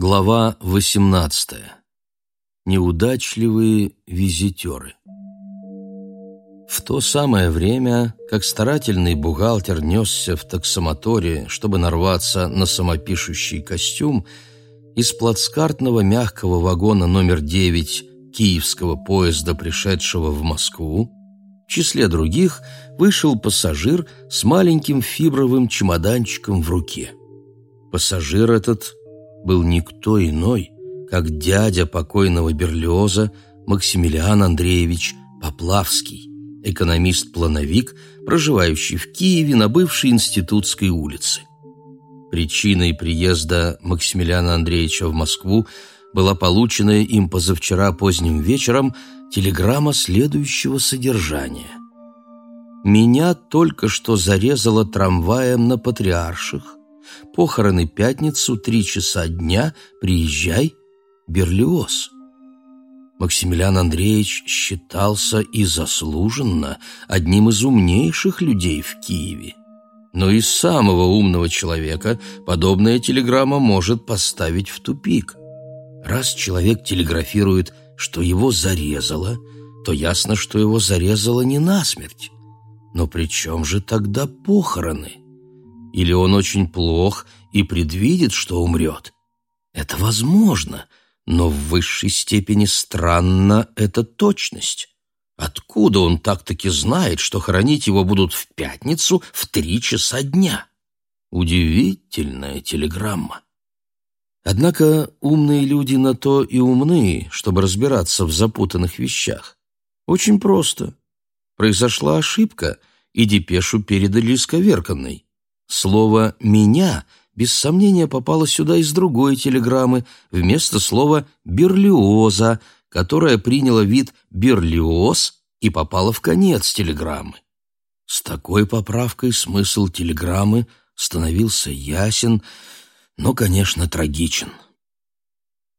Глава 18. Неудачливые визитеры. В то самое время, как старательный бухгалтер несся в таксомоторе, чтобы нарваться на самопишущий костюм, из плацкартного мягкого вагона номер 9 киевского поезда, пришедшего в Москву, в числе других вышел пассажир с маленьким фибровым чемоданчиком в руке. Пассажир этот был никто иной, как дядя покойного Берлиоза Максимилиан Андреевич Поплавский, экономист-плановик, проживающий в Киеве на бывшей Институтской улице. Причиной приезда Максимилиана Андреевича в Москву была полученная им позавчера поздним вечером телеграмма следующего содержания. «Меня только что зарезало трамваем на Патриарших. Похороны пятницу, три часа дня, приезжай, Берлиоз. Максимилиан Андреевич считался и заслуженно одним из умнейших людей в Киеве. Но и самого умного человека подобная телеграмма может поставить в тупик. Раз человек телеграфирует, что его зарезало, то ясно, что его зарезало не насмерть. Но при чем же тогда похороны? Или он очень плох и предвидит, что умрет? Это возможно, но в высшей степени странна эта точность. Откуда он так-таки знает, что хоронить его будут в пятницу в три часа дня? Удивительная телеграмма. Однако умные люди на то и умны, чтобы разбираться в запутанных вещах. Очень просто. Произошла ошибка, и депешу передали исковерканной. Слово «меня» без сомнения попало сюда из другой телеграммы вместо слова «берлиоза», которое приняло вид «берлиоз» и попало в конец телеграммы. С такой поправкой смысл телеграммы становился ясен, но, конечно, трагичен.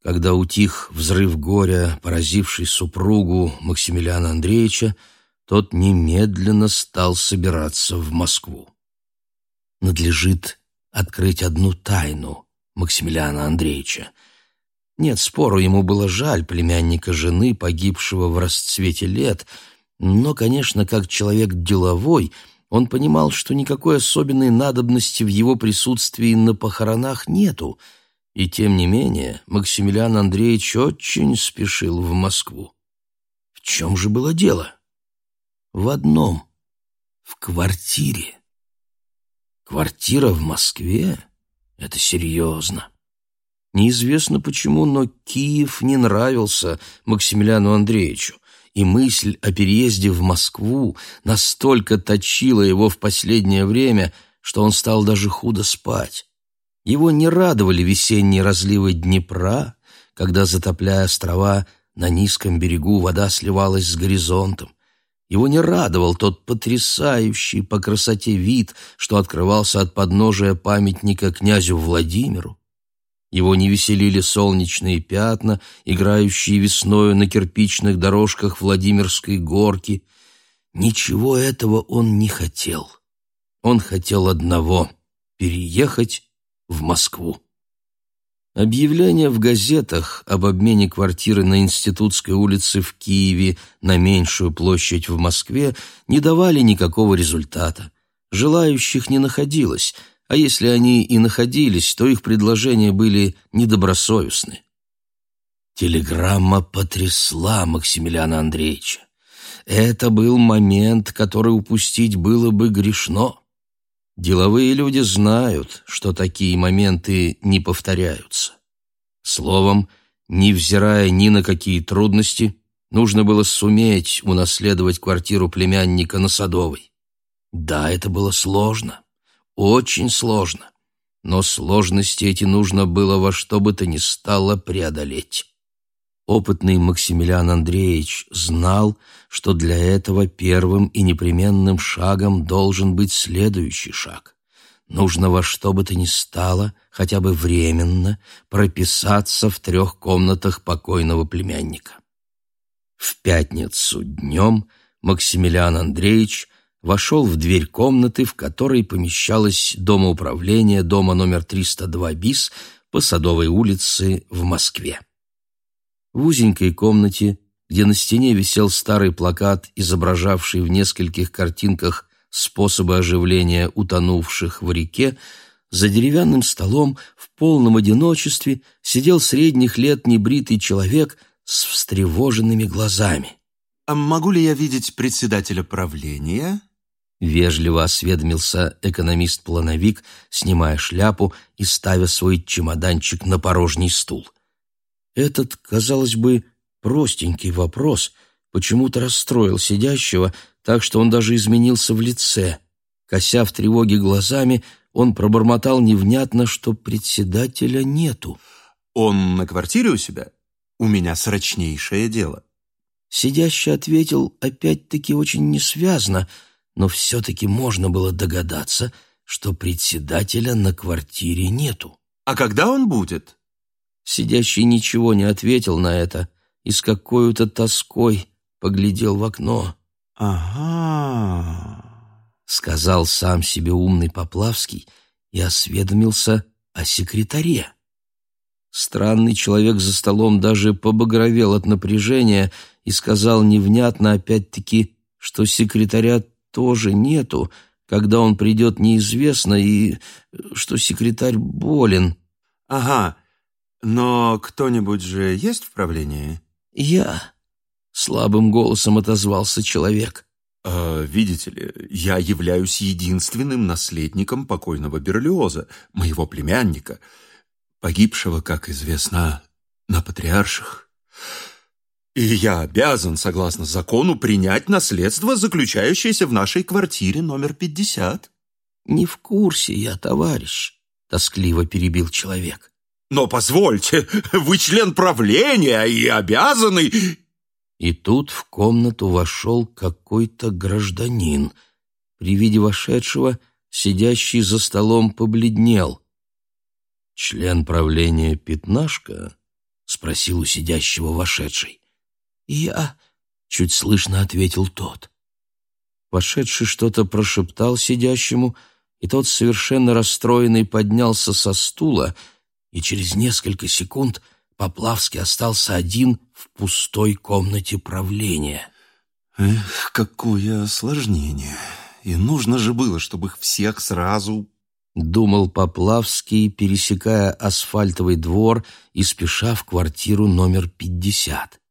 Когда утих взрыв горя, поразивший супругу Максимилиана Андреевича, тот немедленно стал собираться в Москву надлежит открыть одну тайну Максимилиана Андреевича. Нет, спору ему было жаль племянника жены, погибшего в расцвете лет, но, конечно, как человек деловой, он понимал, что никакой особенной надобности в его присутствии на похоронах нету, и тем не менее Максимилиан Андреевич очень спешил в Москву. В чем же было дело? В одном — в квартире. Квартира в Москве? Это серьезно. Неизвестно почему, но Киев не нравился Максимилиану Андреевичу, и мысль о переезде в Москву настолько точила его в последнее время, что он стал даже худо спать. Его не радовали весенние разливы Днепра, когда, затопляя острова, на низком берегу вода сливалась с горизонтом. Его не радовал тот потрясающий по красоте вид, что открывался от подножия памятника князю Владимиру. Его не веселили солнечные пятна, играющие весною на кирпичных дорожках Владимирской горки. Ничего этого он не хотел. Он хотел одного — переехать в Москву. Объявления в газетах об обмене квартиры на Институтской улице в Киеве на меньшую площадь в Москве не давали никакого результата. Желающих не находилось, а если они и находились, то их предложения были недобросовестны. Телеграмма потрясла Максимилиана Андреевича. Это был момент, который упустить было бы грешно. Деловые люди знают, что такие моменты не повторяются. Словом, невзирая ни на какие трудности, нужно было суметь унаследовать квартиру племянника на Садовой. Да, это было сложно, очень сложно, но сложности эти нужно было во что бы то ни стало преодолеть. Опытный Максимилиан Андреевич знал, что для этого первым и непременным шагом должен быть следующий шаг. Нужно во что бы то ни стало, хотя бы временно, прописаться в трех комнатах покойного племянника. В пятницу днем Максимилиан Андреевич вошел в дверь комнаты, в которой помещалось домоуправление дома номер 302 БИС по Садовой улице в Москве. В узенькой комнате, где на стене висел старый плакат, изображавший в нескольких картинках способы оживления утонувших в реке, за деревянным столом в полном одиночестве сидел средних лет небритый человек с встревоженными глазами. «А могу ли я видеть председателя правления?» Вежливо осведомился экономист-плановик, снимая шляпу и ставя свой чемоданчик на порожний стул. Этот, казалось бы, простенький вопрос почему-то расстроил сидящего, так что он даже изменился в лице. Кося в тревоге глазами, он пробормотал невнятно, что председателя нету. «Он на квартире у себя? У меня срочнейшее дело». Сидящий ответил опять-таки очень несвязно, но все-таки можно было догадаться, что председателя на квартире нету. «А когда он будет?» Сидящий ничего не ответил на это и с какой-то тоской поглядел в окно. «Ага», — сказал сам себе умный Поплавский и осведомился о секретаре. Странный человек за столом даже побагровел от напряжения и сказал невнятно опять-таки, что секретаря тоже нету, когда он придет неизвестно, и что секретарь болен. «Ага, но кто-нибудь же есть в правлении?» «Я», — слабым голосом отозвался человек. «Э, «Видите ли, я являюсь единственным наследником покойного Берлиоза, моего племянника, погибшего, как известно, на патриарших. И я обязан, согласно закону, принять наследство, заключающееся в нашей квартире номер пятьдесят». «Не в курсе я, товарищ», — тоскливо перебил человек. «Но позвольте, вы член правления и обязаны...» И тут в комнату вошел какой-то гражданин. При виде вошедшего сидящий за столом побледнел. «Член правления Пятнашка?» — спросил у сидящего вошедший. «Я...» — чуть слышно ответил тот. Вошедший что-то прошептал сидящему, и тот, совершенно расстроенный, поднялся со стула, и через несколько секунд — Поплавский остался один в пустой комнате правления. Эх, какое осложнение. И нужно же было, чтобы их всех сразу... Думал Поплавский, пересекая асфальтовый двор и спеша в квартиру номер пятьдесят.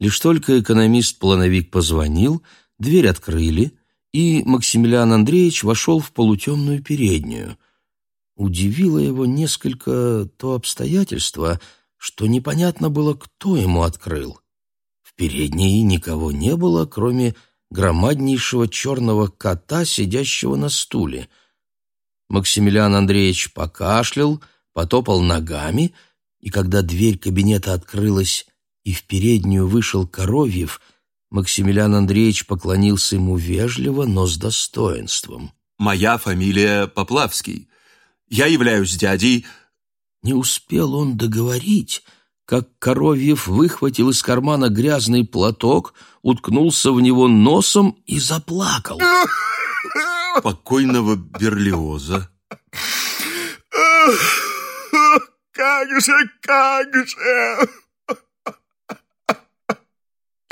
Лишь только экономист-плановик позвонил, дверь открыли, и Максимилиан Андреевич вошел в полутемную переднюю — Удивило его несколько то обстоятельство, что непонятно было, кто ему открыл. В передней никого не было, кроме громаднейшего черного кота, сидящего на стуле. Максимилиан Андреевич покашлял, потопал ногами, и когда дверь кабинета открылась и в переднюю вышел Коровьев, Максимилиан Андреевич поклонился ему вежливо, но с достоинством. «Моя фамилия Поплавский. Я являюсь дядей...» Не успел он договорить, как Коровьев выхватил из кармана грязный платок, уткнулся в него носом и заплакал. Покойного Берлиоза. «Как же, как же!»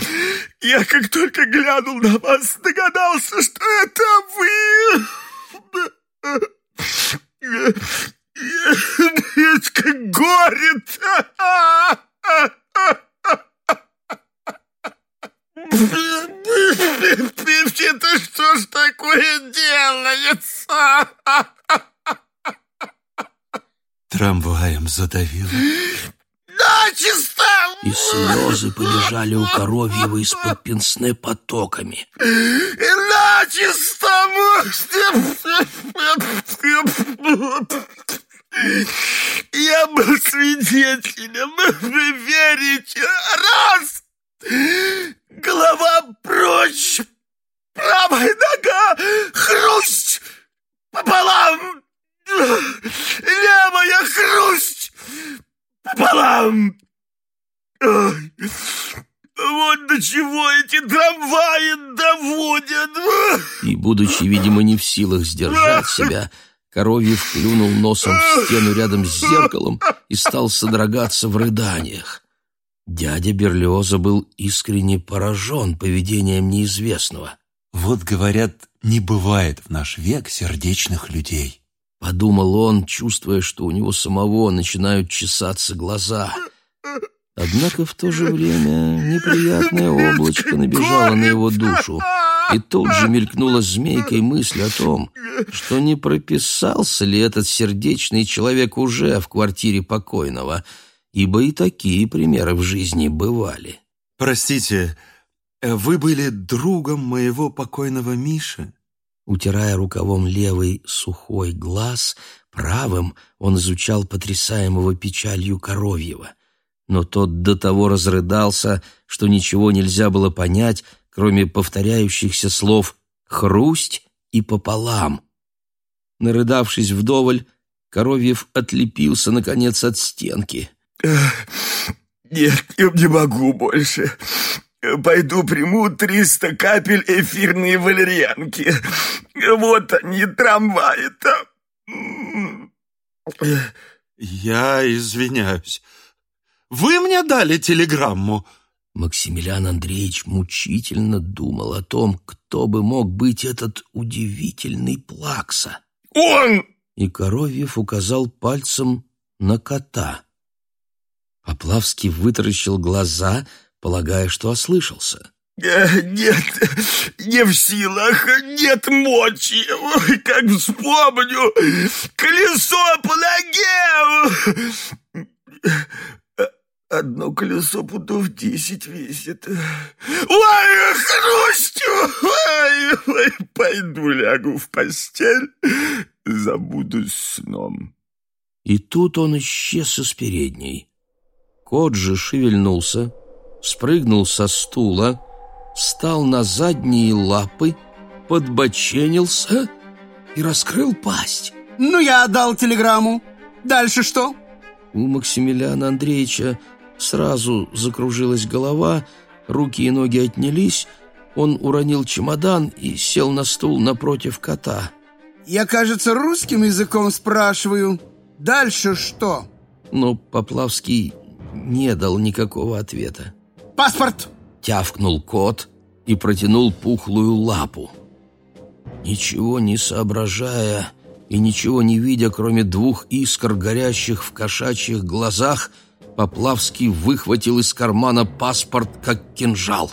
Я как только глянул на вас, догадался, что это вы. Как горе-то! Это что ж такое делается? Трамваем задавило. Начисто! И слезы побежали у Коровьева из-под пенсне потоками. Начисто! Я был свидетелем, вы верите? Раз! Голова прочь! Правая нога! Хрусть! Пополам! Левая хрусть! Пополам! Вот до чего эти трамваи доводят! И, будучи, видимо, не в силах сдержать себя, Коровьев клюнул носом в стену рядом с зеркалом и стал содрогаться в рыданиях. Дядя Берлиоза был искренне поражен поведением неизвестного. «Вот, говорят, не бывает в наш век сердечных людей», — подумал он, чувствуя, что у него самого начинают чесаться глаза. Однако в то же время неприятное облачко набежало на его душу. И тут же мелькнула змейкой мысль о том, что не прописался ли этот сердечный человек уже в квартире покойного, ибо и такие примеры в жизни бывали. «Простите, вы были другом моего покойного Миши?» Утирая рукавом левый сухой глаз, правым он изучал потрясаемого печалью Коровьева. Но тот до того разрыдался, что ничего нельзя было понять, кроме повторяющихся слов «хрусть» и «пополам». Нарыдавшись вдоволь, Коровьев отлепился, наконец, от стенки. «Нет, не могу больше. Пойду приму триста капель эфирной валерьянки. Вот они, трамваи-то». «Я извиняюсь. Вы мне дали телеграмму?» Максимилиан Андреевич мучительно думал о том, кто бы мог быть этот удивительный плакса. «Он!» И Коровьев указал пальцем на кота. Поплавский вытаращил глаза, полагая, что ослышался. Э, «Нет, не в силах, нет мочи. Ой, как вспомню, колесо по ноге!» Одно колесо пудов десять весит. Ой, хрустю! Ой, ой, пойду лягу в постель, забуду сном. И тут он исчез из передней. Кот же шевельнулся, спрыгнул со стула, встал на задние лапы, подбоченился и раскрыл пасть. «Ну, я отдал телеграмму. Дальше что?» У Максимилиана Андреевича Сразу закружилась голова, руки и ноги отнялись, он уронил чемодан и сел на стул напротив кота. «Я, кажется, русским языком спрашиваю. Дальше что?» Но Поплавский не дал никакого ответа. «Паспорт!» — тявкнул кот и протянул пухлую лапу. Ничего не соображая и ничего не видя, кроме двух искр, горящих в кошачьих глазах — Поплавский выхватил из кармана паспорт, как кинжал.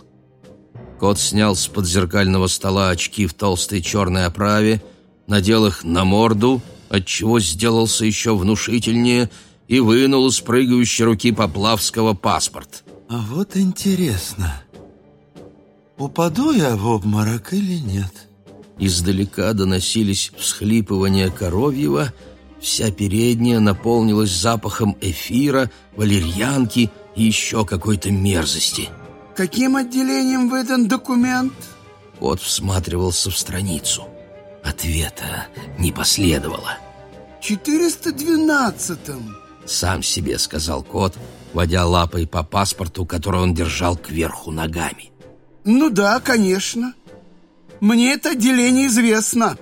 Кот снял с подзеркального стола очки в толстой черной оправе, надел их на морду, отчего сделался еще внушительнее, и вынул из прыгающей руки Поплавского паспорт. «А вот интересно, упаду я в обморок или нет?» Издалека доносились всхлипывания Коровьева — Вся передняя наполнилась запахом эфира, валерьянки и еще какой-то мерзости. «Каким отделением выдан документ?» Кот всматривался в страницу. Ответа не последовало. «412-м!» Сам себе сказал кот, водя лапой по паспорту, который он держал кверху ногами. «Ну да, конечно. Мне это отделение известно».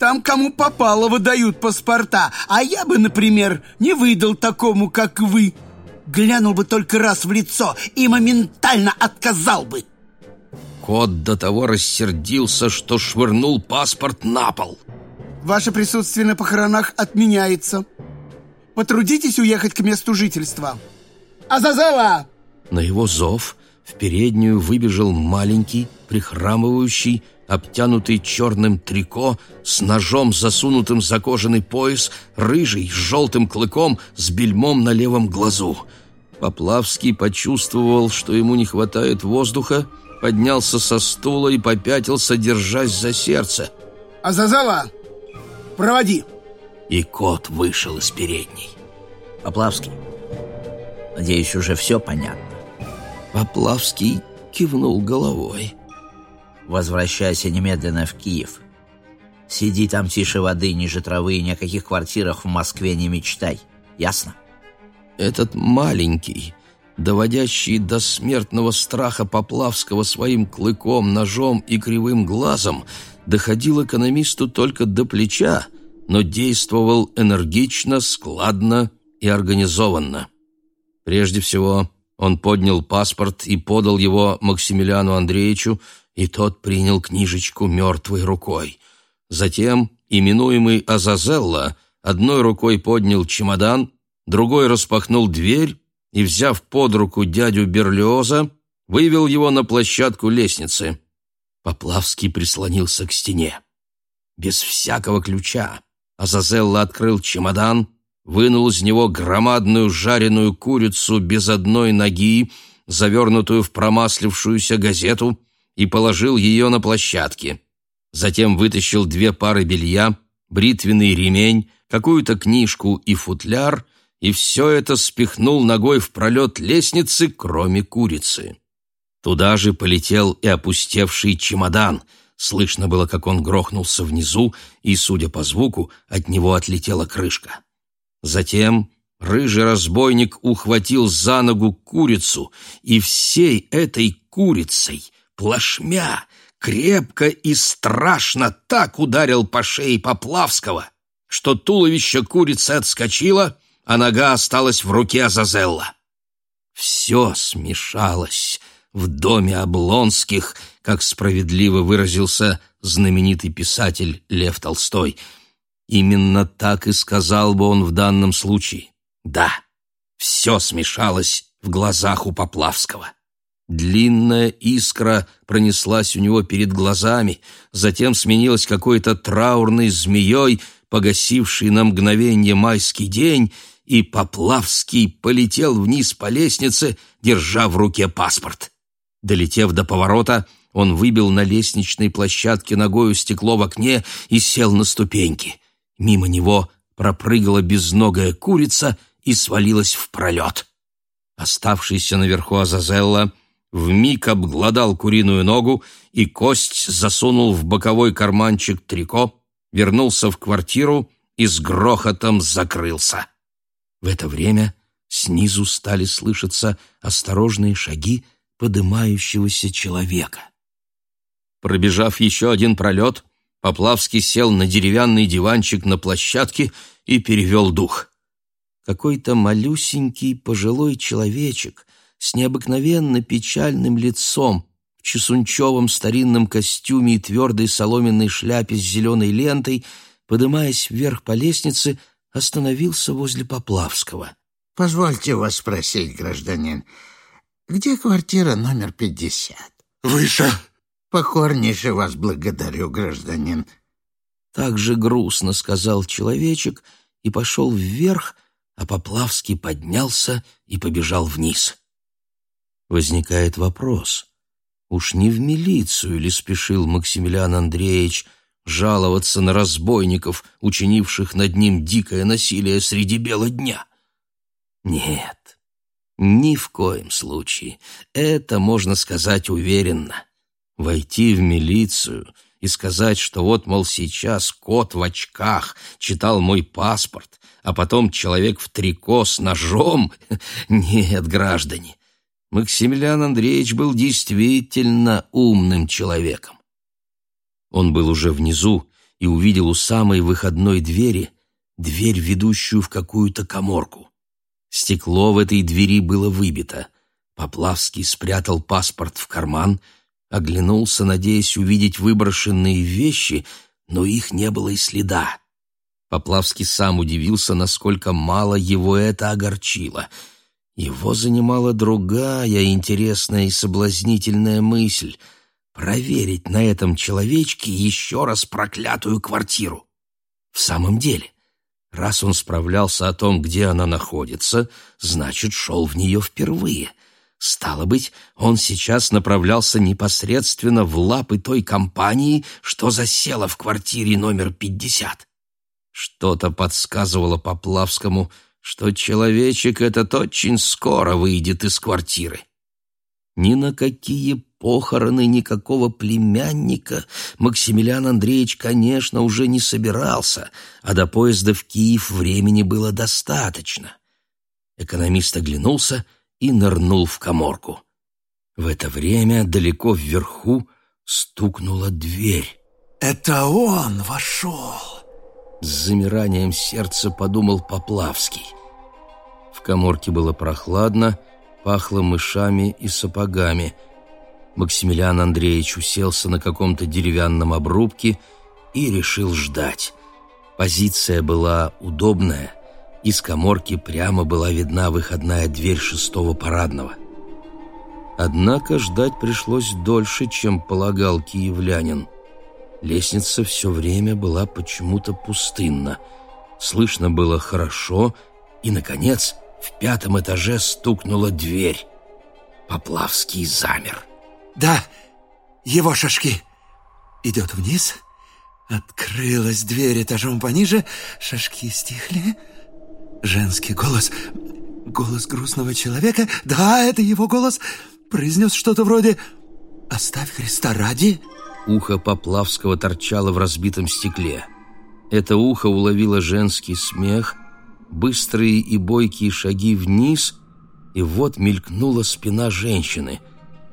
Там кому попало выдают паспорта, а я бы, например, не выдал такому, как вы. Глянул бы только раз в лицо и моментально отказал бы. Кот до того рассердился, что швырнул паспорт на пол. Ваше присутствие на похоронах отменяется. Потрудитесь уехать к месту жительства. Азазела! На его зов в переднюю выбежал маленький, прихрамывающий, обтянутый черным трико, с ножом, засунутым за кожаный пояс, рыжий, с желтым клыком, с бельмом на левом глазу. Поплавский почувствовал, что ему не хватает воздуха, поднялся со стула и попятился, держась за сердце. «Азазала, проводи!» И кот вышел из передней. «Поплавский, надеюсь, уже все понятно?» Поплавский кивнул головой. Возвращайся немедленно в Киев. Сиди там тише воды, ниже травы, и ни о каких квартирах в Москве не мечтай. Ясно? Этот маленький, доводящий до смертного страха Поплавского своим клыком, ножом и кривым глазом, доходил экономисту только до плеча, но действовал энергично, складно и организованно. Прежде всего, он поднял паспорт и подал его Максимилиану Андреевичу, и тот принял книжечку мертвой рукой. Затем, именуемый Азазелла, одной рукой поднял чемодан, другой распахнул дверь и, взяв под руку дядю Берлиоза, вывел его на площадку лестницы. Поплавский прислонился к стене. Без всякого ключа Азазелла открыл чемодан, вынул из него громадную жареную курицу без одной ноги, завернутую в промаслившуюся газету, и положил ее на площадке. Затем вытащил две пары белья, бритвенный ремень, какую-то книжку и футляр, и все это спихнул ногой в пролет лестницы, кроме курицы. Туда же полетел и опустевший чемодан. Слышно было, как он грохнулся внизу, и, судя по звуку, от него отлетела крышка. Затем рыжий разбойник ухватил за ногу курицу, и всей этой курицей, плашмя, крепко и страшно так ударил по шее Поплавского, что туловище курицы отскочило, а нога осталась в руке Азазелла. Все смешалось в доме Облонских, как справедливо выразился знаменитый писатель Лев Толстой. Именно так и сказал бы он в данном случае. Да, все смешалось в глазах у Поплавского. Длинная искра пронеслась у него перед глазами, затем сменилась какой-то траурной змеей, погасившей на мгновение майский день, и Поплавский полетел вниз по лестнице, держа в руке паспорт. Долетев до поворота, он выбил на лестничной площадке ногою стекло в окне и сел на ступеньки. Мимо него пропрыгала безногая курица и свалилась в пролет. Оставшийся наверху Азазелла вмиг обглодал куриную ногу и кость засунул в боковой карманчик трико, вернулся в квартиру и с грохотом закрылся. В это время снизу стали слышаться осторожные шаги подымающегося человека. Пробежав еще один пролет, Поплавский сел на деревянный диванчик на площадке и перевел дух. Какой-то малюсенький пожилой человечек с необыкновенно печальным лицом, в чесунчевом старинном костюме и твердой соломенной шляпе с зеленой лентой, подымаясь вверх по лестнице, остановился возле Поплавского. — Позвольте вас спросить, гражданин, где квартира номер пятьдесят? — Выше. — Покорнейше вас благодарю, гражданин. Так же грустно сказал человечек и пошел вверх, а Поплавский поднялся и побежал вниз. Возникает вопрос. Уж не в милицию ли спешил Максимилиан Андреевич жаловаться на разбойников, учинивших над ним дикое насилие среди бела дня? Нет, ни в коем случае. Это можно сказать уверенно. Войти в милицию и сказать, что вот, мол, сейчас кот в очках читал мой паспорт, а потом человек в трико с ножом? Нет, граждане, Максимилиан Андреевич был действительно умным человеком. Он был уже внизу и увидел у самой выходной двери дверь, ведущую в какую-то коморку. Стекло в этой двери было выбито. Поплавский спрятал паспорт в карман, оглянулся, надеясь увидеть выброшенные вещи, но их не было и следа. Поплавский сам удивился, насколько мало его это огорчило — его занимала другая интересная и соблазнительная мысль — проверить на этом человечке еще раз проклятую квартиру. В самом деле, раз он справлялся о том, где она находится, значит, шел в нее впервые. Стало быть, он сейчас направлялся непосредственно в лапы той компании, что засела в квартире номер пятьдесят. Что-то подсказывало Поплавскому — что человечек этот очень скоро выйдет из квартиры. Ни на какие похороны никакого племянника Максимилиан Андреевич, конечно, уже не собирался, а до поезда в Киев времени было достаточно. Экономист оглянулся и нырнул в коморку. В это время далеко вверху стукнула дверь. «Это он вошел!» С замиранием сердца подумал Поплавский. В коморке было прохладно, пахло мышами и сапогами. Максимилиан Андреевич уселся на каком-то деревянном обрубке и решил ждать. Позиция была удобная. Из коморки прямо была видна выходная дверь шестого парадного. Однако ждать пришлось дольше, чем полагал киевлянин. Лестница все время была почему-то пустынна. Слышно было хорошо, и, наконец, в пятом этаже стукнула дверь. Поплавский замер. Да, его шашки. Идет вниз. Открылась дверь этажом пониже. Шашки стихли. Женский голос. Голос грустного человека. Да, это его голос. Произнес что-то вроде «Оставь Христа ради». Ухо Поплавского торчало в разбитом стекле. Это ухо уловило женский смех, быстрые и бойкие шаги вниз, и вот мелькнула спина женщины.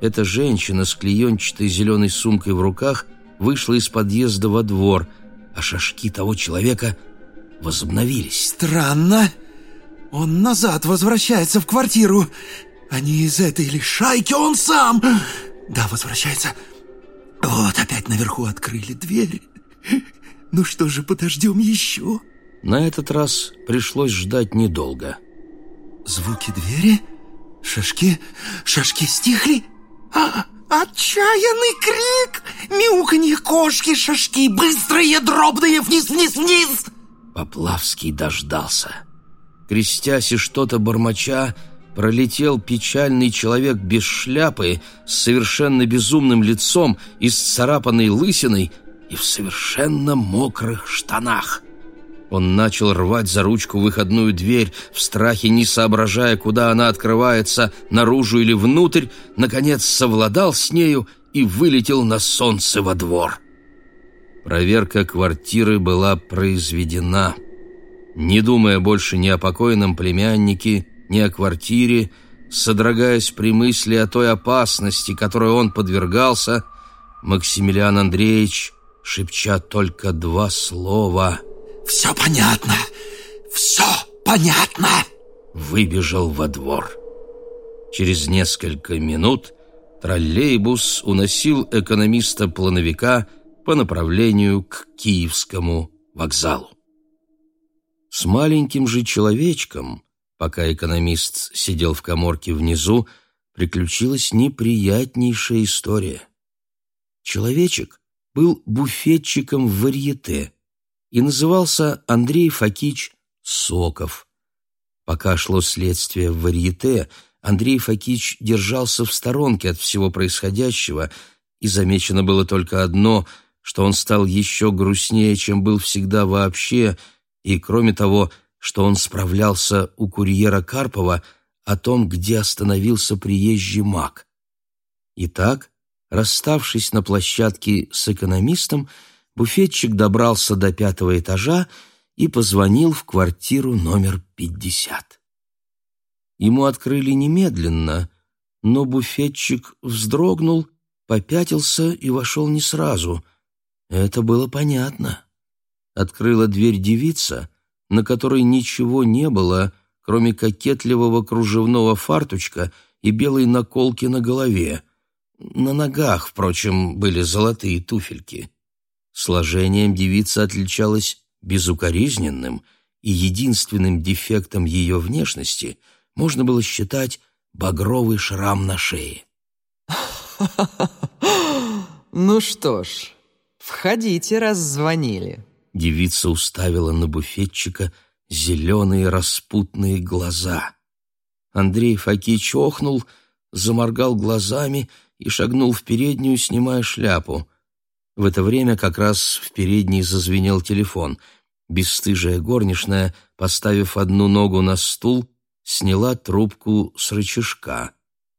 Эта женщина с клеенчатой зеленой сумкой в руках вышла из подъезда во двор, а шашки того человека возобновились. «Странно. Он назад возвращается в квартиру. Они из этой ли шайки, он сам. Да, возвращается. Вот, опять наверху открыли дверь. Ну что же, подождем еще. На этот раз пришлось ждать недолго. Звуки двери, шашки, шашки стихли. А, отчаянный крик, мяуканье кошки, шашки, быстрые, дробные, вниз, вниз, вниз. Поплавский дождался. Крестясь и что-то бормоча, пролетел печальный человек без шляпы, с совершенно безумным лицом и с царапанной лысиной и в совершенно мокрых штанах. Он начал рвать за ручку выходную дверь, в страхе не соображая, куда она открывается, наружу или внутрь, наконец совладал с нею и вылетел на солнце во двор. Проверка квартиры была произведена. Не думая больше ни о покойном племяннике, ни о квартире, содрогаясь при мысли о той опасности, которой он подвергался, Максимилиан Андреевич, шепча только два слова «Все понятно! Все понятно!» выбежал во двор. Через несколько минут троллейбус уносил экономиста-плановика по направлению к Киевскому вокзалу. С маленьким же человечком Пока экономист сидел в коморке внизу, приключилась неприятнейшая история. Человечек был буфетчиком в варьете и назывался Андрей Факич Соков. Пока шло следствие в варьете, Андрей Факич держался в сторонке от всего происходящего, и замечено было только одно, что он стал еще грустнее, чем был всегда вообще, и, кроме того, что он справлялся у курьера Карпова о том, где остановился приезжий маг. Итак, расставшись на площадке с экономистом, буфетчик добрался до пятого этажа и позвонил в квартиру номер пятьдесят. Ему открыли немедленно, но буфетчик вздрогнул, попятился и вошел не сразу. Это было понятно. Открыла дверь девица, на которой ничего не было, кроме кокетливого кружевного фартучка и белой наколки на голове. На ногах, впрочем, были золотые туфельки. Сложением девица отличалась безукоризненным, и единственным дефектом ее внешности можно было считать багровый шрам на шее. «Ну что ж, входите, раз звонили». Девица уставила на буфетчика зеленые распутные глаза. Андрей Факич охнул, заморгал глазами и шагнул в переднюю, снимая шляпу. В это время как раз в передней зазвенел телефон. Бесстыжая горничная, поставив одну ногу на стул, сняла трубку с рычажка.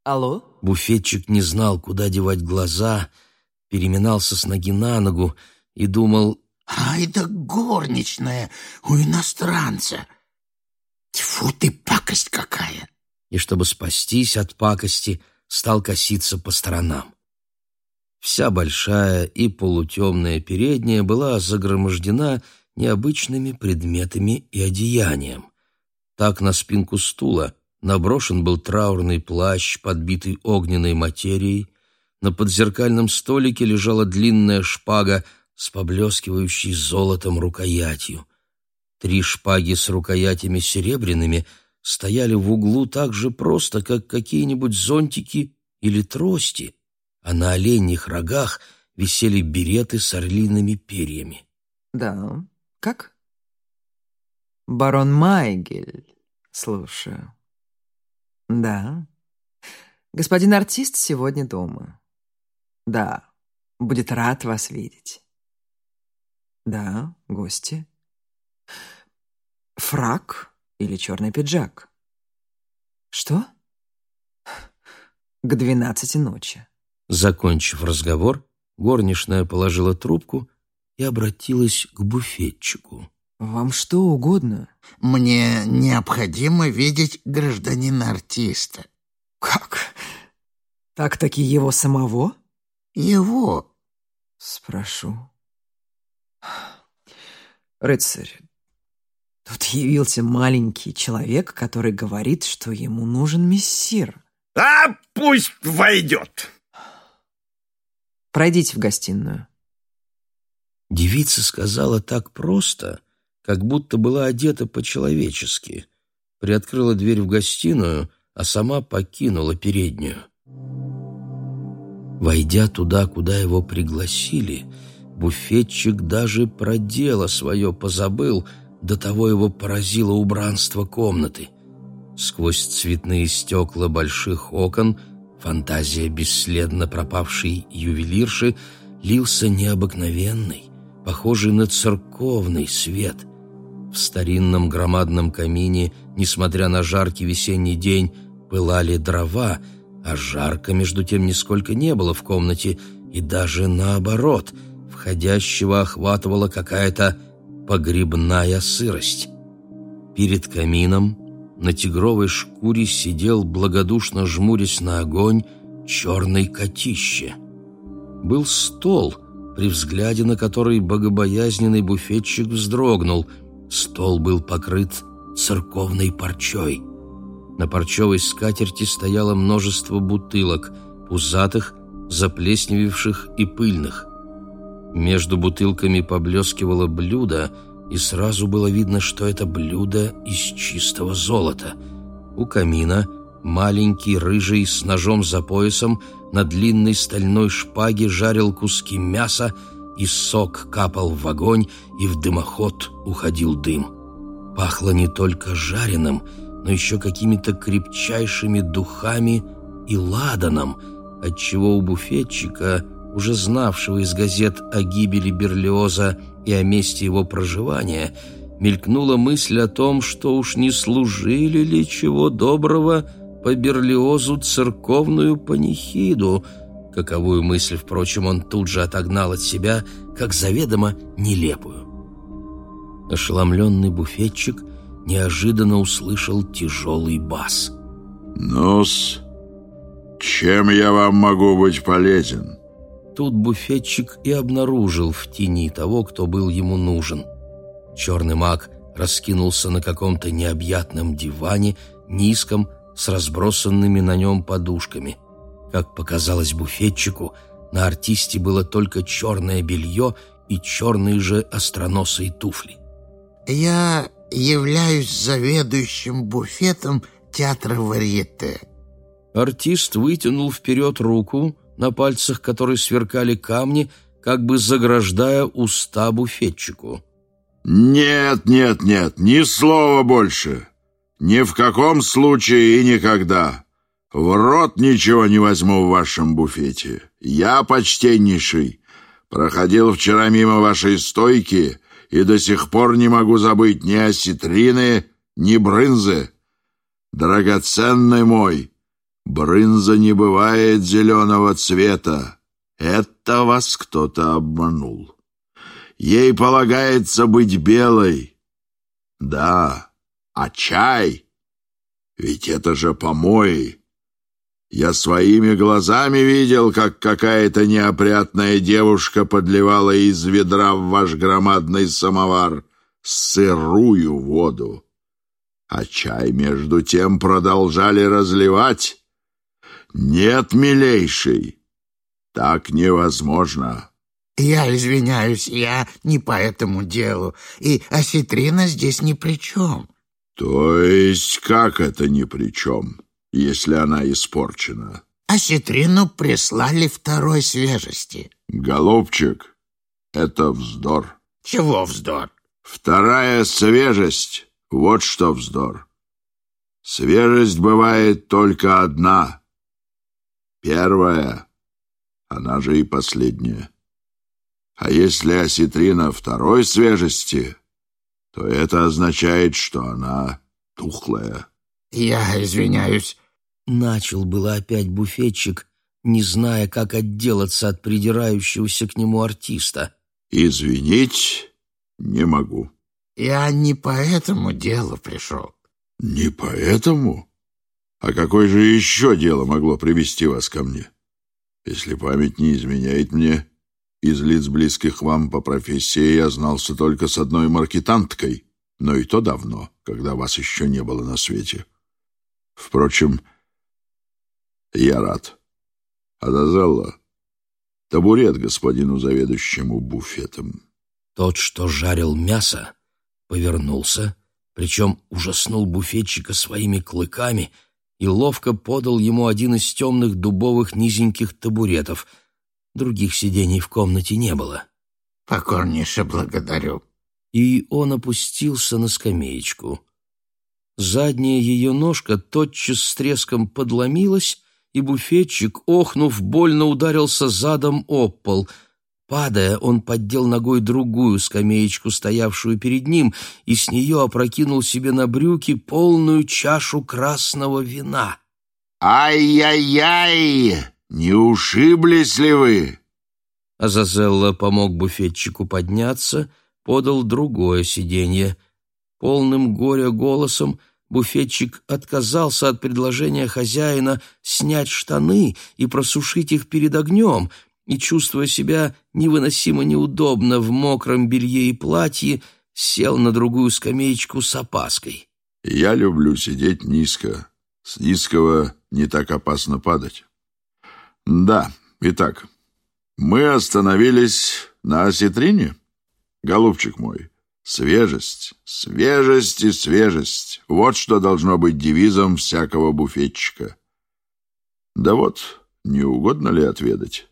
«Алло?» Буфетчик не знал, куда девать глаза, переминался с ноги на ногу и думал, Ай да горничная у иностранца! Тьфу ты, пакость какая! И чтобы спастись от пакости, стал коситься по сторонам. Вся большая и полутемная передняя была загромождена необычными предметами и одеянием. Так на спинку стула наброшен был траурный плащ, подбитый огненной материей, на подзеркальном столике лежала длинная шпага с поблескивающей золотом рукоятью. Три шпаги с рукоятями серебряными стояли в углу так же просто, как какие-нибудь зонтики или трости, а на оленьих рогах висели береты с орлиными перьями. Да, как? Барон Майгель, слушаю. Да. Господин артист сегодня дома. Да, будет рад вас видеть. Да, гости. Фрак или черный пиджак? Что? К двенадцати ночи. Закончив разговор, горничная положила трубку и обратилась к буфетчику. Вам что угодно? Мне необходимо видеть гражданина-артиста. Как? Так-таки его самого? Его. Спрошу. Рыцарь, тут явился маленький человек, который говорит, что ему нужен мессир. А пусть войдет. Пройдите в гостиную. Девица сказала так просто, как будто была одета по-человечески. Приоткрыла дверь в гостиную, а сама покинула переднюю. Войдя туда, куда его пригласили, буфетчик даже про дело свое позабыл, до того его поразило убранство комнаты. Сквозь цветные стекла больших окон фантазия бесследно пропавшей ювелирши лился необыкновенный, похожий на церковный свет. В старинном громадном камине, несмотря на жаркий весенний день, пылали дрова, а жарко, между тем, нисколько не было в комнате, и даже наоборот, входящего охватывала какая-то погребная сырость. Перед камином на тигровой шкуре сидел, благодушно жмурясь на огонь, черный котище. Был стол — при взгляде на который богобоязненный буфетчик вздрогнул. Стол был покрыт церковной парчой. На парчевой скатерти стояло множество бутылок, пузатых, заплесневевших и пыльных. Между бутылками поблескивало блюдо, и сразу было видно, что это блюдо из чистого золота. У камина маленький, рыжий, с ножом за поясом – на длинной стальной шпаге жарил куски мяса, и сок капал в огонь, и в дымоход уходил дым. Пахло не только жареным, но еще какими-то крепчайшими духами и ладаном, отчего у буфетчика, уже знавшего из газет о гибели Берлиоза и о месте его проживания, мелькнула мысль о том, что уж не служили ли чего доброго по Берлиозу церковную панихиду, каковую мысль, впрочем, он тут же отогнал от себя, как заведомо нелепую. Ошеломленный буфетчик неожиданно услышал тяжелый бас. «Ну-с, чем я вам могу быть полезен?» Тут буфетчик и обнаружил в тени того, кто был ему нужен. Черный маг раскинулся на каком-то необъятном диване, низком, с разбросанными на нем подушками. Как показалось буфетчику, на артисте было только черное белье и черные же остроносые туфли. «Я являюсь заведующим буфетом театра варьете». Артист вытянул вперед руку, на пальцах которой сверкали камни, как бы заграждая уста буфетчику. «Нет, нет, нет, ни слова больше. Ни в каком случае и никогда. В рот ничего не возьму в вашем буфете. Я почтеннейший. Проходил вчера мимо вашей стойки и до сих пор не могу забыть ни осетрины, ни брынзы. Драгоценный мой, брынза не бывает зеленого цвета. Это вас кто-то обманул. Ей полагается быть белой. Да, а чай? Ведь это же помои. Я своими глазами видел, как какая-то неопрятная девушка подливала из ведра в ваш громадный самовар. сырую воду. А чай между тем продолжали разливать. Нет, милейший, так невозможно. Я извиняюсь, я не по этому делу, и осетрина здесь ни при чем. То есть как это ни при чем, если она испорчена? Осетрину прислали второй свежести. Голубчик, это вздор. Чего вздор? Вторая свежесть — вот что вздор. Свежесть бывает только одна. Первая, она же и последняя. А если осетрина второй свежести, то это означает, что она тухлая. Я извиняюсь. Начал было опять буфетчик, не зная, как отделаться от придирающегося к нему артиста. Извинить не могу. Я не по этому делу пришел. Не по этому? А какое же еще дело могло привести вас ко мне? Если память не изменяет мне, из лиц близких вам по профессии я знался только с одной маркетанткой, но и то давно, когда вас еще не было на свете. Впрочем, я рад. Адазелла, табурет господину заведующему буфетом. Тот, что жарил мясо, повернулся, причем ужаснул буфетчика своими клыками и ловко подал ему один из темных дубовых низеньких табуретов — Других сидений в комнате не было. «Покорнейше благодарю». И он опустился на скамеечку. Задняя ее ножка тотчас с треском подломилась, и буфетчик, охнув, больно ударился задом об пол. Падая, он поддел ногой другую скамеечку, стоявшую перед ним, и с нее опрокинул себе на брюки полную чашу красного вина. «Ай-яй-яй!» «Не ушиблись ли вы?» Азазелла помог буфетчику подняться, подал другое сиденье. Полным горя голосом буфетчик отказался от предложения хозяина снять штаны и просушить их перед огнем, и, чувствуя себя невыносимо неудобно в мокром белье и платье, сел на другую скамеечку с опаской. «Я люблю сидеть низко. С низкого не так опасно падать». Да, итак, мы остановились на осетрине? Голубчик мой, свежесть, свежесть и свежесть. Вот что должно быть девизом всякого буфетчика. Да вот, не угодно ли отведать?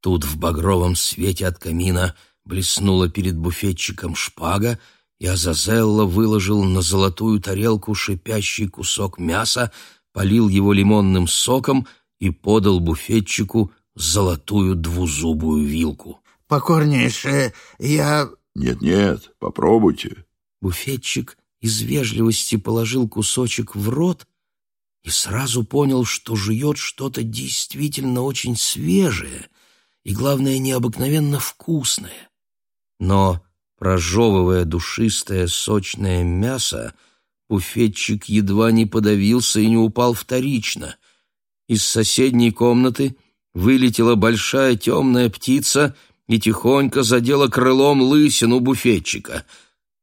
Тут в багровом свете от камина блеснула перед буфетчиком шпага, и Азазелла выложил на золотую тарелку шипящий кусок мяса, полил его лимонным соком — и подал буфетчику золотую двузубую вилку. «Покорнейше, я...» «Нет-нет, попробуйте». Буфетчик из вежливости положил кусочек в рот и сразу понял, что жует что-то действительно очень свежее и, главное, необыкновенно вкусное. Но, прожевывая душистое сочное мясо, буфетчик едва не подавился и не упал вторично — из соседней комнаты вылетела большая темная птица и тихонько задела крылом лысину буфетчика.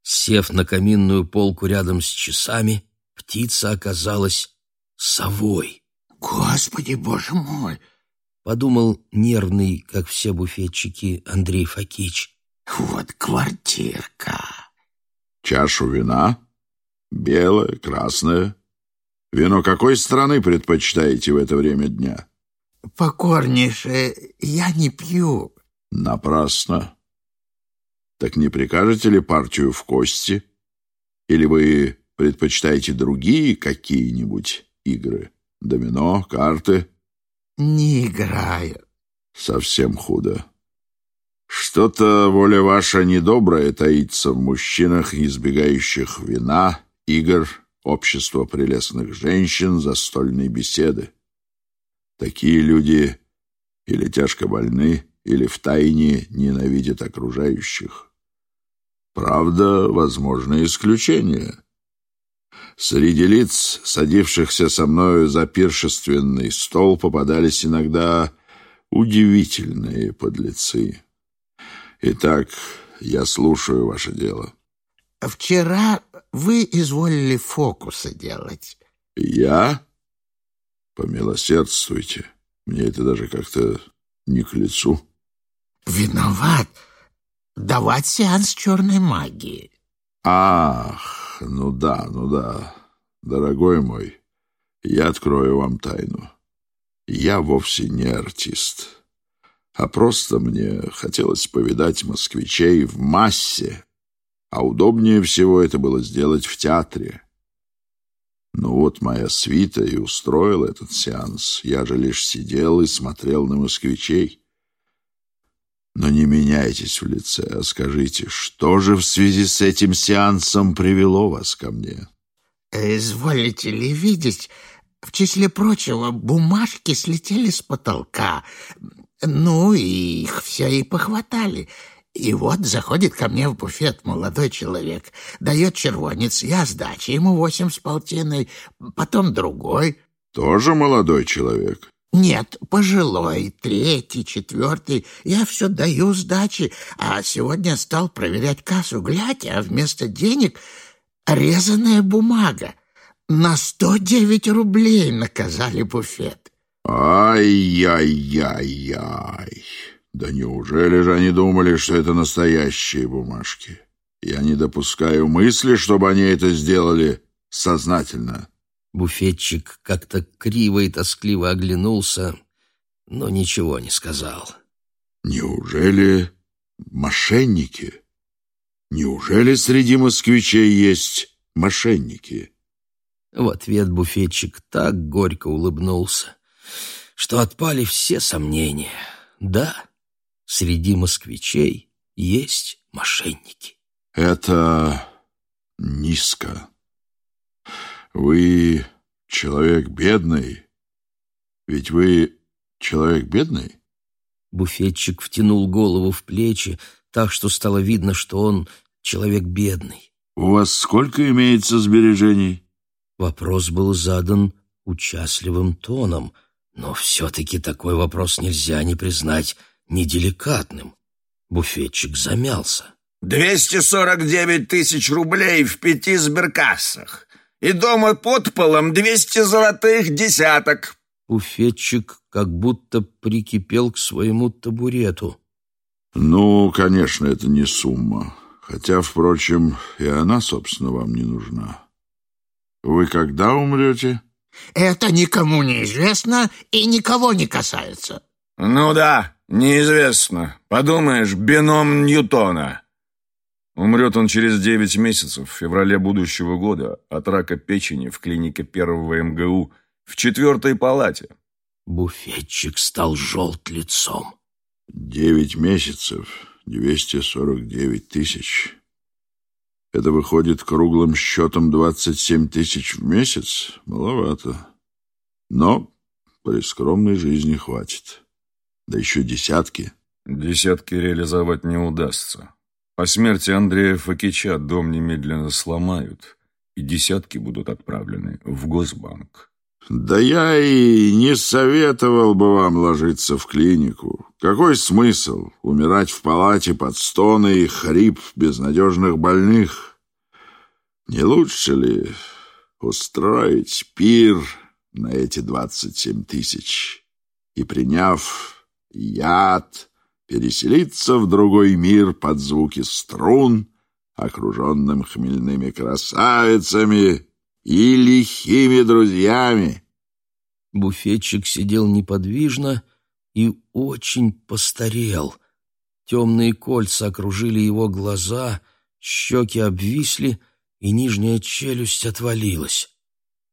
Сев на каминную полку рядом с часами, птица оказалась совой. «Господи, боже мой!» — подумал нервный, как все буфетчики, Андрей Факич. «Вот квартирка!» «Чашу вина? Белое, красное, Вино какой страны предпочитаете в это время дня? Покорнейше, я не пью. Напрасно. Так не прикажете ли партию в кости? Или вы предпочитаете другие какие-нибудь игры? Домино, карты? Не играю. Совсем худо. Что-то воля ваша недобрая таится в мужчинах, избегающих вина, игр, общество прелестных женщин, застольной беседы. Такие люди или тяжко больны, или втайне ненавидят окружающих. Правда, возможно исключение. Среди лиц, садившихся со мною за пиршественный стол, попадались иногда удивительные подлецы. Итак, я слушаю ваше дело. вчера вы изволили фокусы делать. Я? Помилосердствуйте. Мне это даже как-то не к лицу. Виноват. Давать сеанс черной магии. Ах, ну да, ну да. Дорогой мой, я открою вам тайну. Я вовсе не артист, а просто мне хотелось повидать москвичей в массе, а удобнее всего это было сделать в театре. Ну вот моя свита и устроила этот сеанс. Я же лишь сидел и смотрел на москвичей. Но не меняйтесь в лице, а скажите, что же в связи с этим сеансом привело вас ко мне? Изволите ли видеть, в числе прочего, бумажки слетели с потолка. Ну, и их все и похватали. И вот заходит ко мне в буфет молодой человек, дает червонец, я сдачи ему восемь с полтиной, потом другой. Тоже молодой человек? Нет, пожилой, третий, четвертый. Я все даю сдачи, а сегодня стал проверять кассу, глядь, а вместо денег резаная бумага. На сто девять рублей наказали буфет. Ай-яй-яй-яй. Да неужели же они думали, что это настоящие бумажки? Я не допускаю мысли, чтобы они это сделали сознательно. Буфетчик как-то криво и тоскливо оглянулся, но ничего не сказал. Неужели мошенники? Неужели среди москвичей есть мошенники? В ответ буфетчик так горько улыбнулся, что отпали все сомнения. Да, среди москвичей есть мошенники. Это низко. Вы человек бедный, ведь вы человек бедный? Буфетчик втянул голову в плечи, так что стало видно, что он человек бедный. У вас сколько имеется сбережений? Вопрос был задан участливым тоном, но все-таки такой вопрос нельзя не признать неделикатным. Буфетчик замялся. «Двести сорок девять тысяч рублей в пяти сберкассах. И дома под полом двести золотых десяток». Буфетчик как будто прикипел к своему табурету. «Ну, конечно, это не сумма. Хотя, впрочем, и она, собственно, вам не нужна. Вы когда умрете?» «Это никому не известно и никого не касается». «Ну да, неизвестно. Подумаешь, бином Ньютона». Умрет он через девять месяцев, в феврале будущего года, от рака печени в клинике первого МГУ в четвертой палате. Буфетчик стал желт лицом. «Девять месяцев, двести сорок девять тысяч. Это выходит круглым счетом двадцать семь тысяч в месяц? Маловато. Но при скромной жизни хватит. Да еще десятки». Десятки реализовать не удастся. По смерти Андрея Факича дом немедленно сломают, и десятки будут отправлены в Госбанк. Да я и не советовал бы вам ложиться в клинику. Какой смысл умирать в палате под стоны и хрип безнадежных больных? Не лучше ли устроить пир на эти двадцать семь тысяч и, приняв яд, переселиться в другой мир под звуки струн, окруженным хмельными красавицами и лихими друзьями. Буфетчик сидел неподвижно и очень постарел. Темные кольца окружили его глаза, щеки обвисли, и нижняя челюсть отвалилась.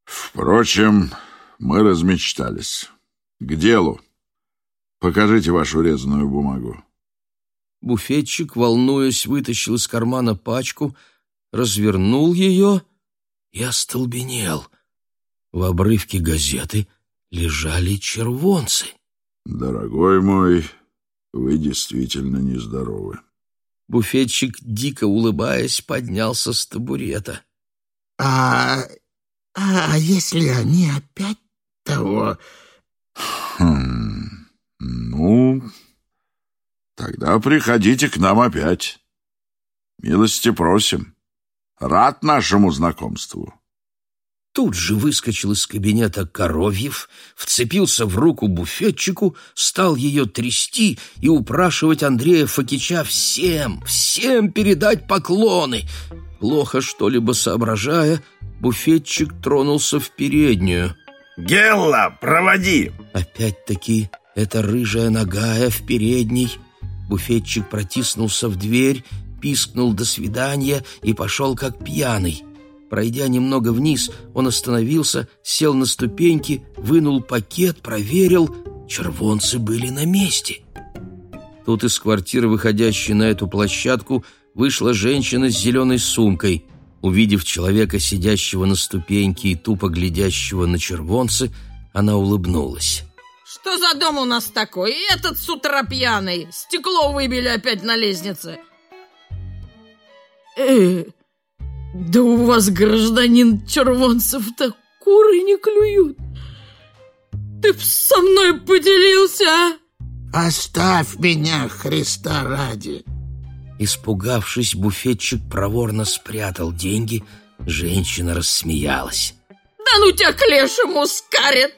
Впрочем, мы размечтались. К делу. Покажите вашу резаную бумагу. Буфетчик, волнуясь, вытащил из кармана пачку, развернул ее и остолбенел. В обрывке газеты лежали червонцы. Дорогой мой, вы действительно нездоровы. Буфетчик, дико улыбаясь, поднялся с табурета. А, а если они опять того... Хм, ну, тогда приходите к нам опять. Милости просим. Рад нашему знакомству. Тут же выскочил из кабинета Коровьев, вцепился в руку буфетчику, стал ее трясти и упрашивать Андрея Факича всем, всем передать поклоны. Плохо что-либо соображая, буфетчик тронулся в переднюю. «Гелла, проводи!» Опять-таки, эта рыжая ногая в передней. Буфетчик протиснулся в дверь, пискнул «до свидания» и пошел как пьяный. Пройдя немного вниз, он остановился, сел на ступеньки, вынул пакет, проверил. Червонцы были на месте. Тут из квартиры, выходящей на эту площадку, вышла женщина с зеленой сумкой. Увидев человека, сидящего на ступеньке и тупо глядящего на червонцы, она улыбнулась. Что за дом у нас такой? И этот с утра пьяный. Стекло выбили опять на лестнице. Э, да у вас, гражданин Червонцев-то, куры не клюют. Ты б со мной поделился, а? Оставь меня, Христа ради. Испугавшись, буфетчик проворно спрятал деньги. Женщина рассмеялась. Да ну тебя к лешему скарит!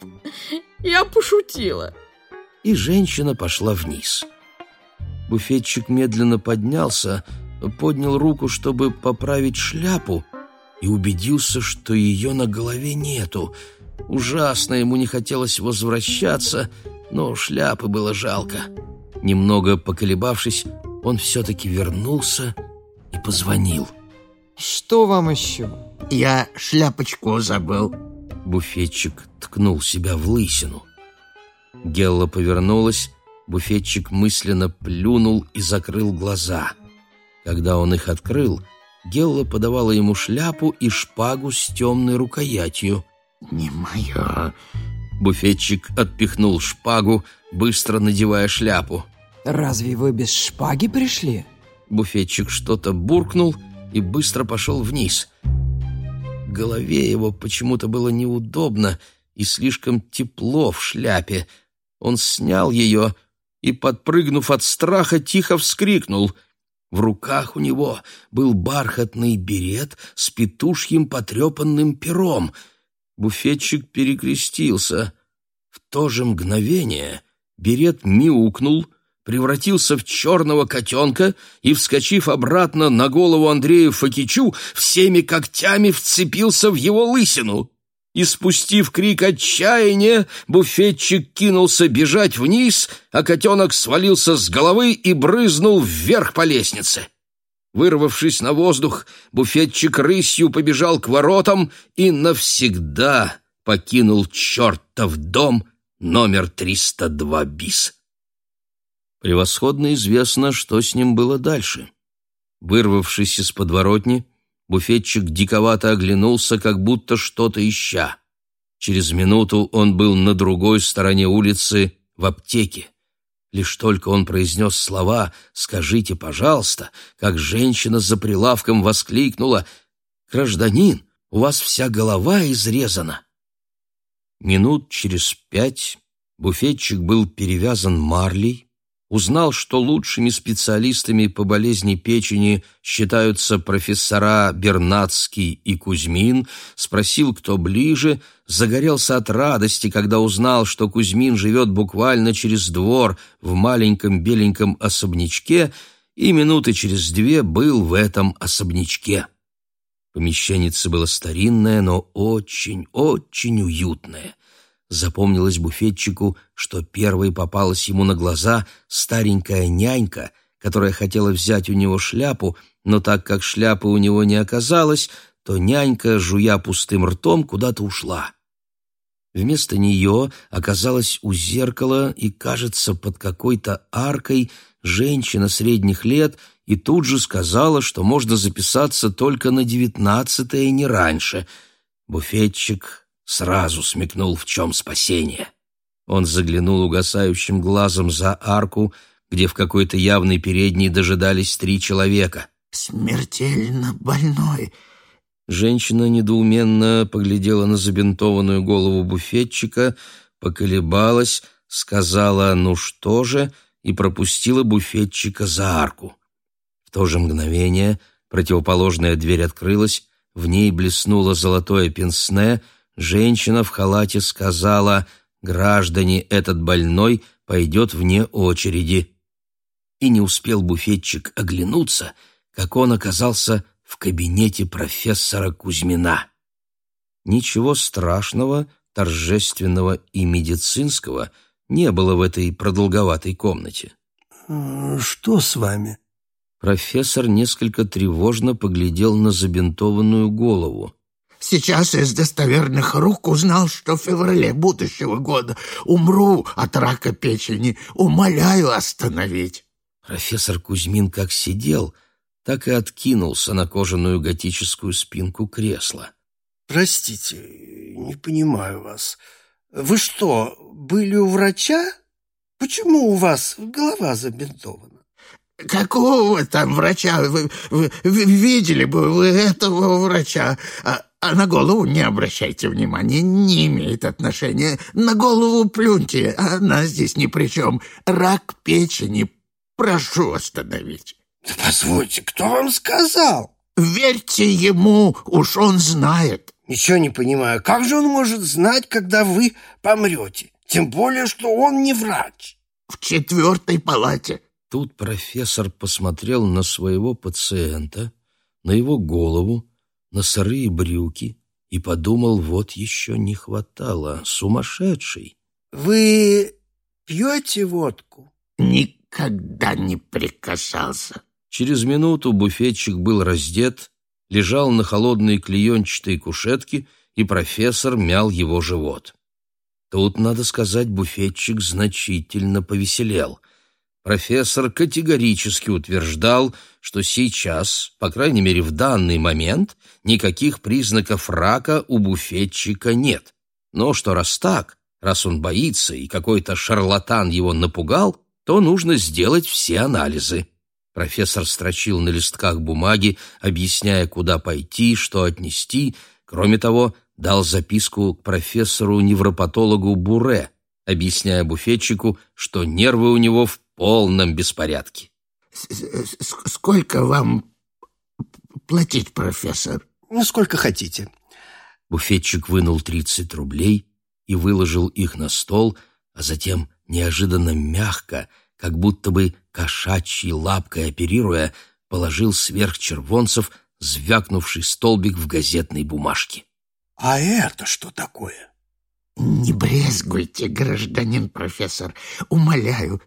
Я пошутила. И женщина пошла вниз. Буфетчик медленно поднялся, поднял руку, чтобы поправить шляпу, и убедился, что ее на голове нету. Ужасно ему не хотелось возвращаться, но шляпы было жалко. Немного поколебавшись, он все-таки вернулся и позвонил. Что вам еще? Я шляпочку забыл. Буфетчик ткнул себя в лысину. Гелла повернулась, буфетчик мысленно плюнул и закрыл глаза. Когда он их открыл, Гелла подавала ему шляпу и шпагу с темной рукоятью. Не мое. Буфетчик отпихнул шпагу, быстро надевая шляпу. Разве вы без шпаги пришли? Буфетчик что-то буркнул и быстро пошел вниз. Голове его почему-то было неудобно и слишком тепло в шляпе. Он снял ее и, подпрыгнув от страха, тихо вскрикнул. В руках у него был бархатный берет с петушьим потрепанным пером. Буфетчик перекрестился. В то же мгновение берет мяукнул — превратился в черного котенка и, вскочив обратно на голову Андрею Факичу, всеми когтями вцепился в его лысину. И, спустив крик отчаяния, буфетчик кинулся бежать вниз, а котенок свалился с головы и брызнул вверх по лестнице. Вырвавшись на воздух, буфетчик рысью побежал к воротам и навсегда покинул чертов дом номер 302 БИС. Превосходно известно, что с ним было дальше. Вырвавшись из подворотни, буфетчик диковато оглянулся, как будто что-то ища. Через минуту он был на другой стороне улицы, в аптеке. Лишь только он произнес слова «Скажите, пожалуйста», как женщина за прилавком воскликнула «Гражданин, у вас вся голова изрезана». Минут через пять буфетчик был перевязан марлей, узнал, что лучшими специалистами по болезни печени считаются профессора Бернацкий и Кузьмин, спросил, кто ближе, загорелся от радости, когда узнал, что Кузьмин живет буквально через двор в маленьком беленьком особнячке, и минуты через две был в этом особнячке. Помещенница было старинное, но очень-очень уютное. Запомнилось буфетчику, что первой попалась ему на глаза старенькая нянька, которая хотела взять у него шляпу, но так как шляпы у него не оказалось, то нянька, жуя пустым ртом, куда-то ушла. Вместо нее оказалась у зеркала и, кажется, под какой-то аркой женщина средних лет и тут же сказала, что можно записаться только на девятнадцатое, не раньше. Буфетчик сразу смекнул, в чем спасение. Он заглянул угасающим глазом за арку, где в какой-то явной передней дожидались три человека. «Смертельно больной!» Женщина недоуменно поглядела на забинтованную голову буфетчика, поколебалась, сказала «ну что же» и пропустила буфетчика за арку. В то же мгновение Противоположная дверь открылась, в ней блеснуло золотое пенсне, женщина в халате сказала «Граждане, этот больной пойдет вне очереди». И не успел буфетчик оглянуться, как он оказался в кабинете профессора Кузьмина. Ничего страшного, торжественного и медицинского не было в этой продолговатой комнате. «Что с вами?» Профессор несколько тревожно поглядел на забинтованную голову. Сейчас из достоверных рук узнал, что в феврале будущего года умру от рака печени. Умоляю остановить. Профессор Кузьмин как сидел, так и откинулся на кожаную готическую спинку кресла. «Простите, не понимаю вас. Вы что, были у врача? Почему у вас голова забинтована?» Какого там врача? Вы, вы, вы видели бы вы этого врача? А, а на голову не обращайте внимания, не имеет отношения. На голову плюньте, она здесь ни при чем. Рак печени. Прошу остановить. Да позвольте, кто вам сказал? Верьте ему, уж он знает. Ничего не понимаю. Как же он может знать, когда вы помрете? Тем более, что он не врач. В четвертой палате. Тут профессор посмотрел на своего пациента, на его голову, на сырые брюки и подумал, вот еще не хватало, сумасшедший. Вы пьете водку? Никогда не прикасался. Через минуту буфетчик был раздет, лежал на холодной клеенчатой кушетке, и профессор мял его живот. Тут, надо сказать, буфетчик значительно повеселел. Профессор категорически утверждал, что сейчас, по крайней мере в данный момент, никаких признаков рака у буфетчика нет. Но что раз так, раз он боится и какой-то шарлатан его напугал, то нужно сделать все анализы. Профессор строчил на листках бумаги, объясняя, куда пойти, что отнести. Кроме того, дал записку к профессору-невропатологу Буре, объясняя буфетчику, что нервы у него в полном беспорядке. «Сколько вам платить, профессор?» «Ну, сколько хотите». Буфетчик вынул тридцать рублей и выложил их на стол, а затем неожиданно мягко, как будто бы кошачьей лапкой оперируя, положил сверх червонцев звякнувший столбик в газетной бумажке. «А это что такое?» «Не брезгуйте, гражданин профессор, умоляю,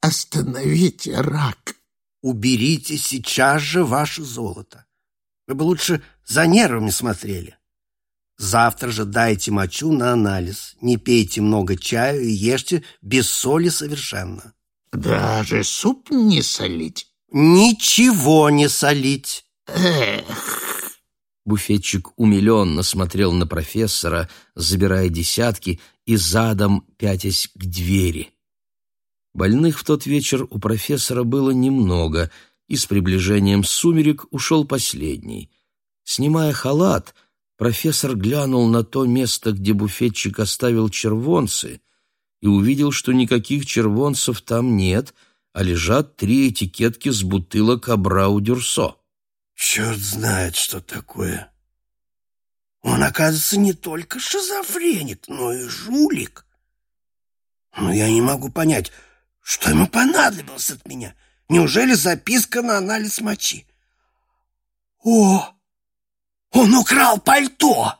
Остановите рак. Уберите сейчас же ваше золото. Вы бы лучше за нервами смотрели. Завтра же дайте мочу на анализ. Не пейте много чаю и ешьте без соли совершенно. Даже суп не солить? Ничего не солить. Эх. Буфетчик умиленно смотрел на профессора, забирая десятки и задом пятясь к двери. Больных в тот вечер у профессора было немного, и с приближением сумерек ушел последний. Снимая халат, профессор глянул на то место, где буфетчик оставил червонцы, и увидел, что никаких червонцев там нет, а лежат три этикетки с бутылок Абрау-Дюрсо. Черт знает, что такое. Он, оказывается, не только шизофреник, но и жулик. Но я не могу понять, что ему понадобилось от меня? Неужели записка на анализ мочи? О, он украл пальто!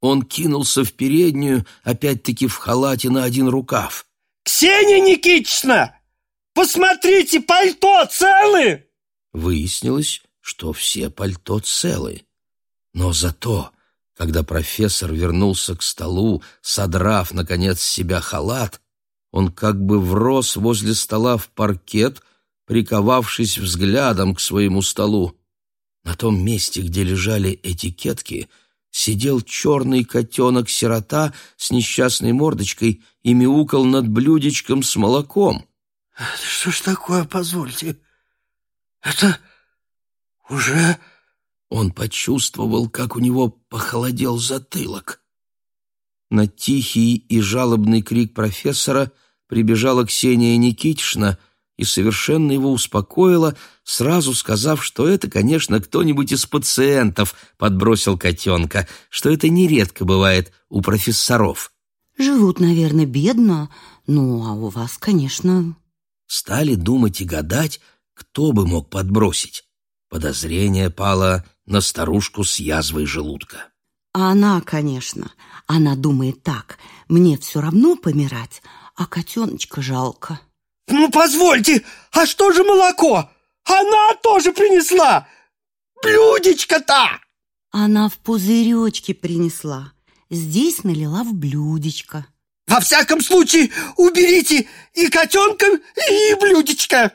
Он кинулся в переднюю, опять-таки в халате на один рукав. «Ксения Никитична, посмотрите, пальто целы!» Выяснилось, что все пальто целы. Но зато, когда профессор вернулся к столу, содрав, наконец, с себя халат, он как бы врос возле стола в паркет, приковавшись взглядом к своему столу. На том месте, где лежали этикетки, сидел черный котенок-сирота с несчастной мордочкой и мяукал над блюдечком с молоком. «Что ж такое, позвольте? Это уже...» Он почувствовал, как у него похолодел затылок. На тихий и жалобный крик профессора — прибежала Ксения Никитична и совершенно его успокоила, сразу сказав, что это, конечно, кто-нибудь из пациентов подбросил котенка, что это нередко бывает у профессоров. Живут, наверное, бедно, ну, а у вас, конечно... Стали думать и гадать, кто бы мог подбросить. Подозрение пало на старушку с язвой желудка. А она, конечно, она думает так, мне все равно помирать, а котеночка жалко. Ну, позвольте, а что же молоко? Она тоже принесла! Блюдечко-то! Она в пузыречке принесла. Здесь налила в блюдечко. Во всяком случае, уберите и котенка, и блюдечко.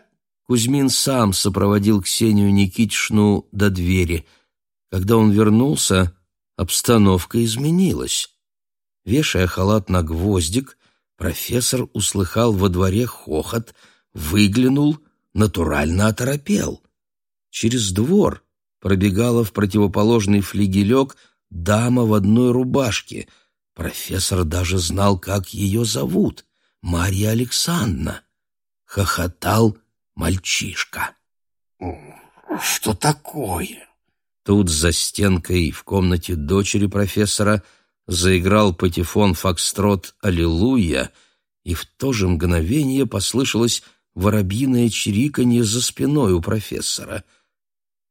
Кузьмин сам сопроводил Ксению Никитишну до двери. Когда он вернулся, обстановка изменилась. Вешая халат на гвоздик, профессор услыхал во дворе хохот, выглянул, натурально оторопел. Через двор пробегала в противоположный флигелек дама в одной рубашке. Профессор даже знал, как ее зовут — Марья Александровна. Хохотал мальчишка. «Что такое?» Тут за стенкой в комнате дочери профессора заиграл патефон фокстрот «Аллилуйя», и в то же мгновение послышалось воробьиное чириканье за спиной у профессора.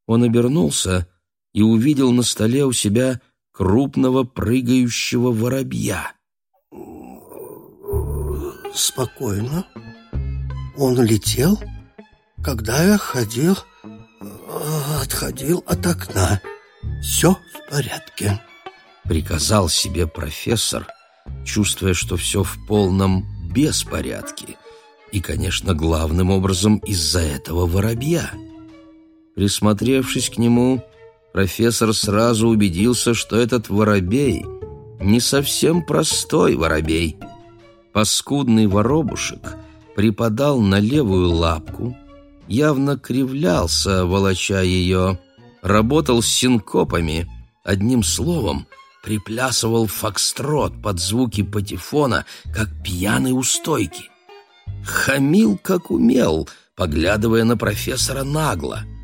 Он обернулся и увидел на столе у себя крупного прыгающего воробья. «Спокойно. Он летел, когда я ходил, отходил от окна. Все в порядке», — приказал себе профессор, чувствуя, что все в полном беспорядке, и, конечно, главным образом из-за этого воробья. Присмотревшись к нему, профессор сразу убедился, что этот воробей не совсем простой воробей. Паскудный воробушек припадал на левую лапку, явно кривлялся, волоча ее, работал с синкопами, одним словом, приплясывал фокстрот под звуки патефона, как пьяный у стойки. Хамил, как умел, поглядывая на профессора нагло —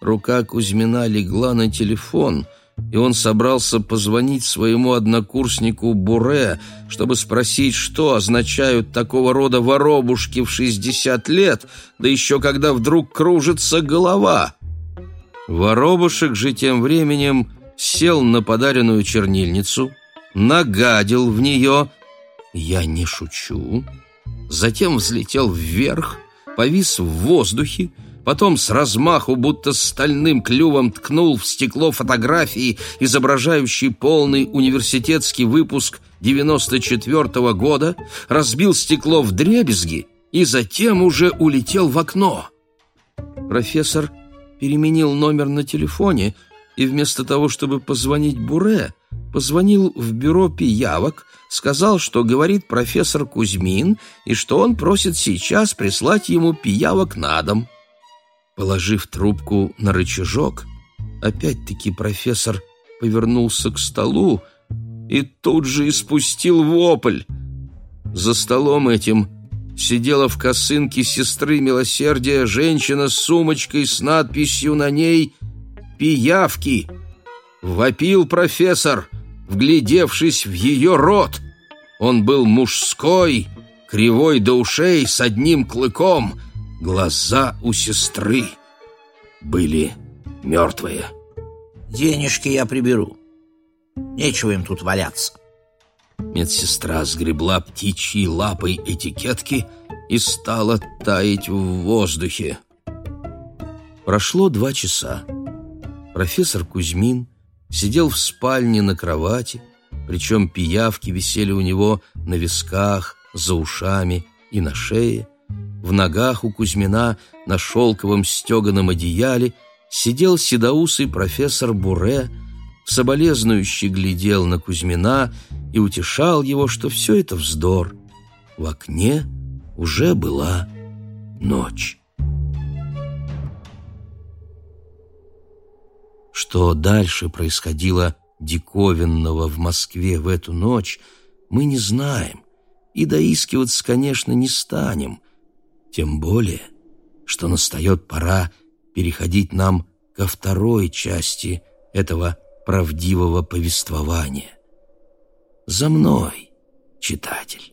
Рука Кузьмина легла на телефон, и он собрался позвонить своему однокурснику Буре, чтобы спросить, что означают такого рода воробушки в 60 лет, да еще когда вдруг кружится голова. Воробушек же тем временем сел на подаренную чернильницу, нагадил в нее, я не шучу, затем взлетел вверх, повис в воздухе, потом с размаху, будто стальным клювом ткнул в стекло фотографии, изображающей полный университетский выпуск 94 -го года, разбил стекло в дребезги и затем уже улетел в окно. Профессор переменил номер на телефоне и вместо того, чтобы позвонить Буре, позвонил в бюро пиявок, сказал, что говорит профессор Кузьмин и что он просит сейчас прислать ему пиявок на дом. Положив трубку на рычажок, опять-таки профессор повернулся к столу и тут же испустил вопль. За столом этим сидела в косынке сестры милосердия женщина с сумочкой с надписью на ней «Пиявки». Вопил профессор, вглядевшись в ее рот. Он был мужской, кривой до ушей, с одним клыком — Глаза у сестры были мертвые. «Денежки я приберу. Нечего им тут валяться». Медсестра сгребла птичьей лапой этикетки и стала таять в воздухе. Прошло два часа. Профессор Кузьмин сидел в спальне на кровати, причем пиявки висели у него на висках, за ушами и на шее, в ногах у Кузьмина на шелковом стеганом одеяле сидел седоусый профессор Буре, соболезнующий глядел на Кузьмина и утешал его, что все это вздор. В окне уже была ночь. Что дальше происходило диковинного в Москве в эту ночь, мы не знаем и доискиваться, конечно, не станем. Тем более, что настает пора переходить нам ко второй части этого правдивого повествования. За мной, читатель.